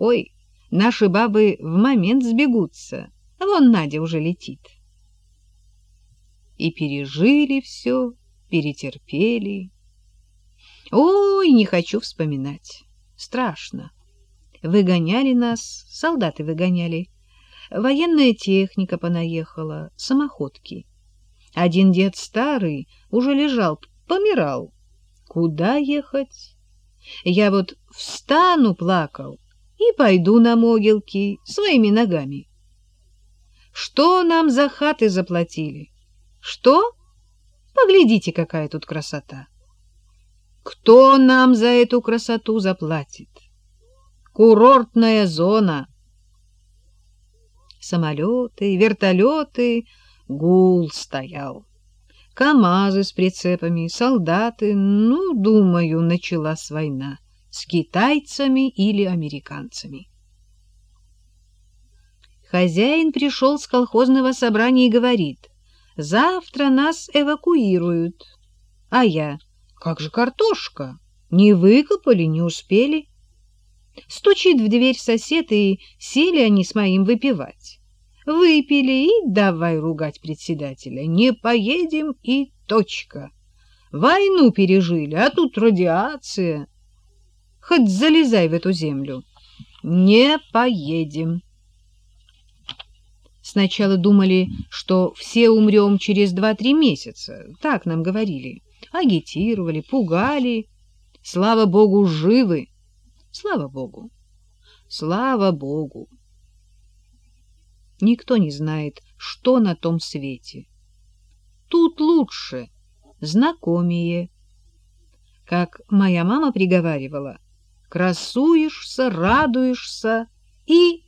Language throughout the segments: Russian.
Ой, наши бабы в момент сбегутся. Вон Надя уже летит. И пережили все, перетерпели. Ой, не хочу вспоминать. Страшно. Выгоняли нас, солдаты выгоняли. Военная техника понаехала, самоходки. Один дед старый уже лежал, помирал. Куда ехать? Я вот встану, плакал, и пойду на могилки своими ногами. Что нам за хаты заплатили? Что? Поглядите, какая тут красота. Кто нам за эту красоту заплатит? Курортная зона. Самолеты, вертолеты, гул стоял. КамАЗы с прицепами, солдаты. Ну, думаю, началась война с китайцами или американцами. Хозяин пришел с колхозного собрания и говорит, завтра нас эвакуируют. А я, как же картошка? Не выкопали, не успели. Стучит в дверь сосед, и сели они с моим выпивать. Выпили и давай ругать председателя. Не поедем и точка. Войну пережили, а тут радиация. Хоть залезай в эту землю. Не поедем. Сначала думали, что все умрем через два-три месяца. Так нам говорили. Агитировали, пугали. Слава Богу, живы. Слава Богу. Слава Богу. Никто не знает, что на том свете. Тут лучше, знакомее. Как моя мама приговаривала, красуешься, радуешься и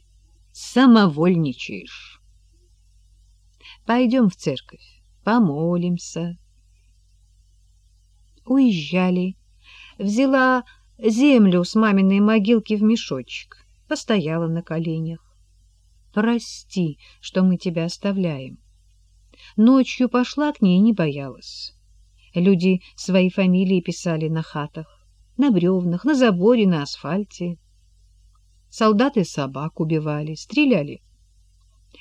самовольничаешь. Пойдем в церковь, помолимся. Уезжали. Взяла землю с маминой могилки в мешочек, постояла на коленях. Прости, что мы тебя оставляем. Ночью пошла к ней и не боялась. Люди свои фамилии писали на хатах, на бревнах, на заборе, на асфальте. Солдаты собак убивали, стреляли.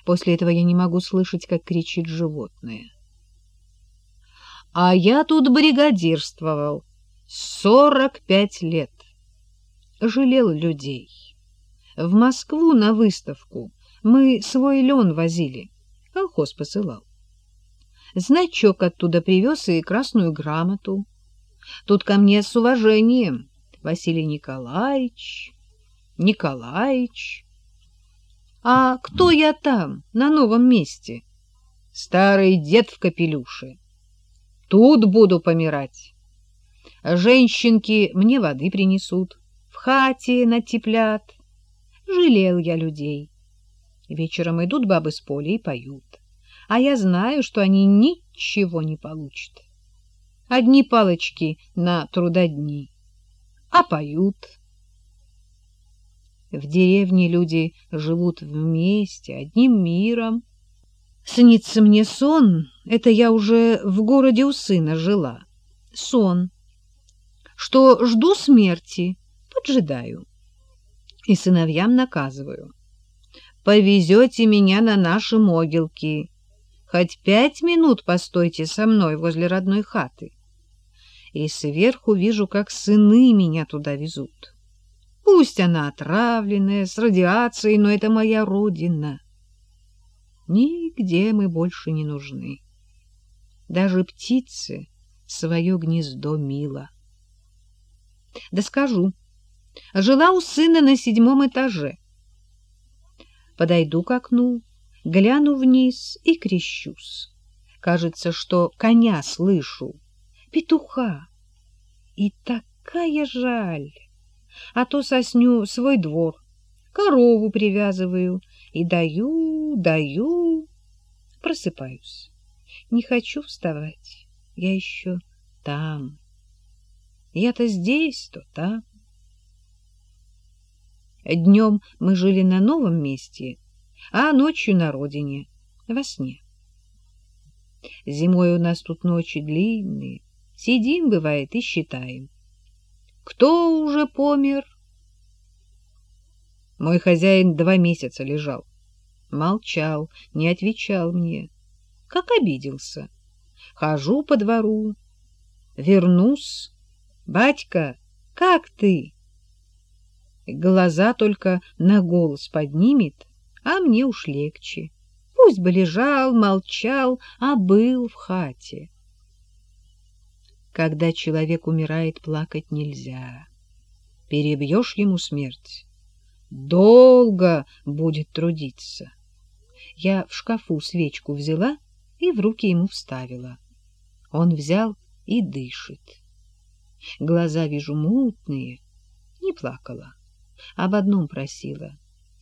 После этого я не могу слышать, как кричит животное. А я тут бригадирствовал сорок пять лет. Жалел людей. В Москву на выставку мы свой лен возили, колхоз посылал. Значок оттуда привез и красную грамоту. Тут ко мне с уважением Василий Николаевич, Николаевич. А кто я там, на новом месте? Старый дед в капелюше. Тут буду помирать. Женщинки мне воды принесут, в хате натеплят. Жалел я людей. Вечером идут бабы с поля и поют. А я знаю, что они ничего не получат. Одни палочки на трудодни, а поют. В деревне люди живут вместе, одним миром. Снится мне сон, это я уже в городе у сына жила. Сон, что жду смерти, поджидаю. И сыновьям наказываю. Повезете меня на наши могилки. Хоть пять минут постойте со мной возле родной хаты. И сверху вижу, как сыны меня туда везут. Пусть она отравленная, с радиацией, но это моя родина. Нигде мы больше не нужны. Даже птице свое гнездо мило. Да скажу, жила у сына на седьмом этаже. Подойду к окну, гляну вниз и крещусь. Кажется, что коня слышу, петуха. И такая жаль а то сосню свой двор, корову привязываю и даю, даю. Просыпаюсь. Не хочу вставать. Я еще там. Я-то здесь, то там. Днем мы жили на новом месте, а ночью на родине, во сне. Зимой у нас тут ночи длинные. Сидим, бывает, и считаем. Кто уже помер? Мой хозяин два месяца лежал. Молчал, не отвечал мне. Как обиделся. Хожу по двору. Вернусь. Батька, как ты? Глаза только на голос поднимет, а мне уж легче. Пусть бы лежал, молчал, а был в хате. Когда человек умирает, плакать нельзя. Перебьешь ему смерть, долго будет трудиться. Я в шкафу свечку взяла и в руки ему вставила. Он взял и дышит. Глаза вижу мутные, не плакала. Об одном просила.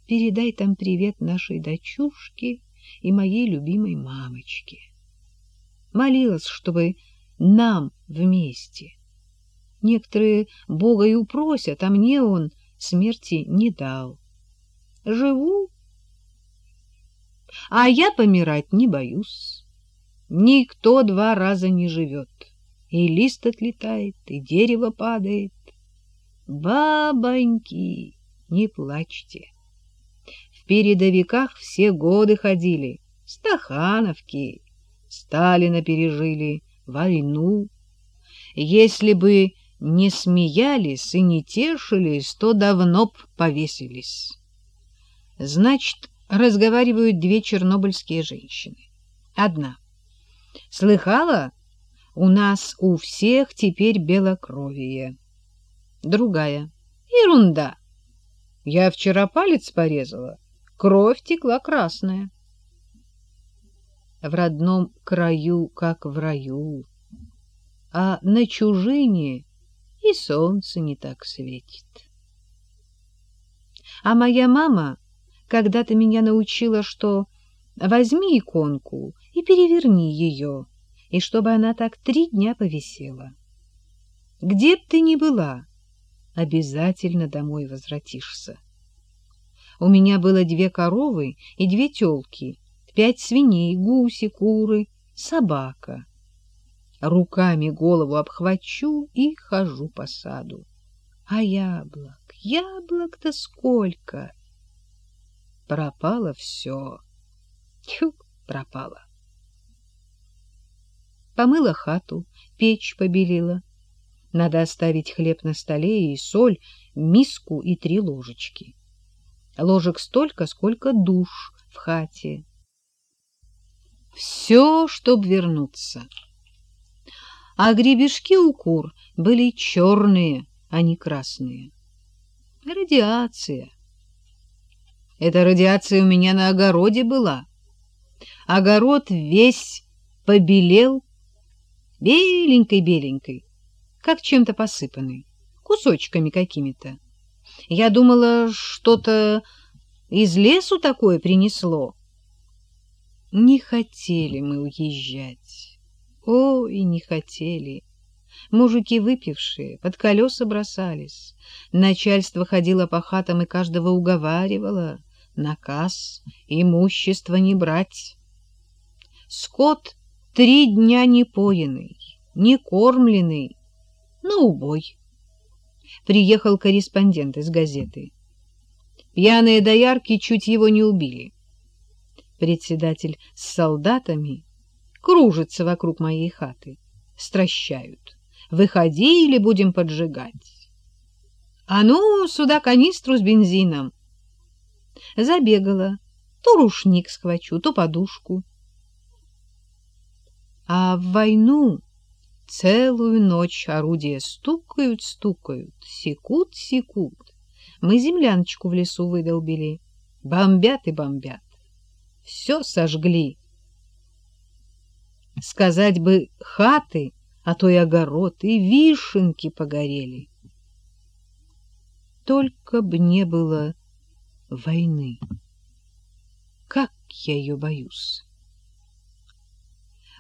Передай там привет нашей дочушке и моей любимой мамочке. Молилась, чтобы нам вместе. Некоторые Бога и упросят, а мне он смерти не дал. Живу, а я помирать не боюсь. Никто два раза не живет. И лист отлетает, и дерево падает. Бабоньки, не плачьте. В передовиках все годы ходили, стахановки, Сталина пережили, войну. Если бы не смеялись и не тешились, то давно б повесились. Значит, разговаривают две чернобыльские женщины. Одна. Слыхала? У нас у всех теперь белокровие. Другая. Ерунда. Я вчера палец порезала. Кровь текла красная. В родном краю, как в раю а на чужине и солнце не так светит. А моя мама когда-то меня научила, что возьми иконку и переверни ее, и чтобы она так три дня повисела. Где б ты ни была, обязательно домой возвратишься. У меня было две коровы и две телки, пять свиней, гуси, куры, собака — руками голову обхвачу и хожу по саду. А яблок, яблок-то сколько! Пропало все. Тьфу, пропало. Помыла хату, печь побелила. Надо оставить хлеб на столе и соль, миску и три ложечки. Ложек столько, сколько душ в хате. Все, чтоб вернуться а гребешки у кур были черные, а не красные. Радиация. Эта радиация у меня на огороде была. Огород весь побелел беленькой-беленькой, как чем-то посыпанный, кусочками какими-то. Я думала, что-то из лесу такое принесло. Не хотели мы уезжать. Ой, не хотели. Мужики выпившие, под колеса бросались. Начальство ходило по хатам и каждого уговаривало. Наказ имущество не брать. Скот три дня не поенный, не кормленный, на убой. Приехал корреспондент из газеты. Пьяные доярки чуть его не убили. Председатель с солдатами кружатся вокруг моей хаты, стращают. Выходи или будем поджигать. А ну, сюда канистру с бензином. Забегала. То рушник схвачу, то подушку. А в войну целую ночь орудия стукают, стукают, секут, секут. Мы земляночку в лесу выдолбили. Бомбят и бомбят. Все сожгли Сказать бы хаты, а то и огород, и вишенки погорели. Только б не было войны. Как я ее боюсь.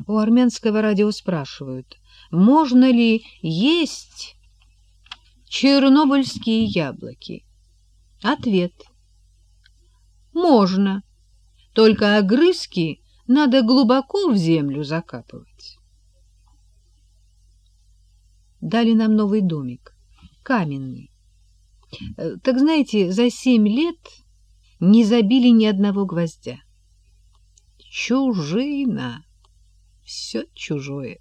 У армянского радио спрашивают, можно ли есть чернобыльские яблоки. Ответ. Можно, только огрызки надо глубоко в землю закапывать. Дали нам новый домик, каменный. Э, так знаете, за семь лет не забили ни одного гвоздя. Чужина. Все чужое.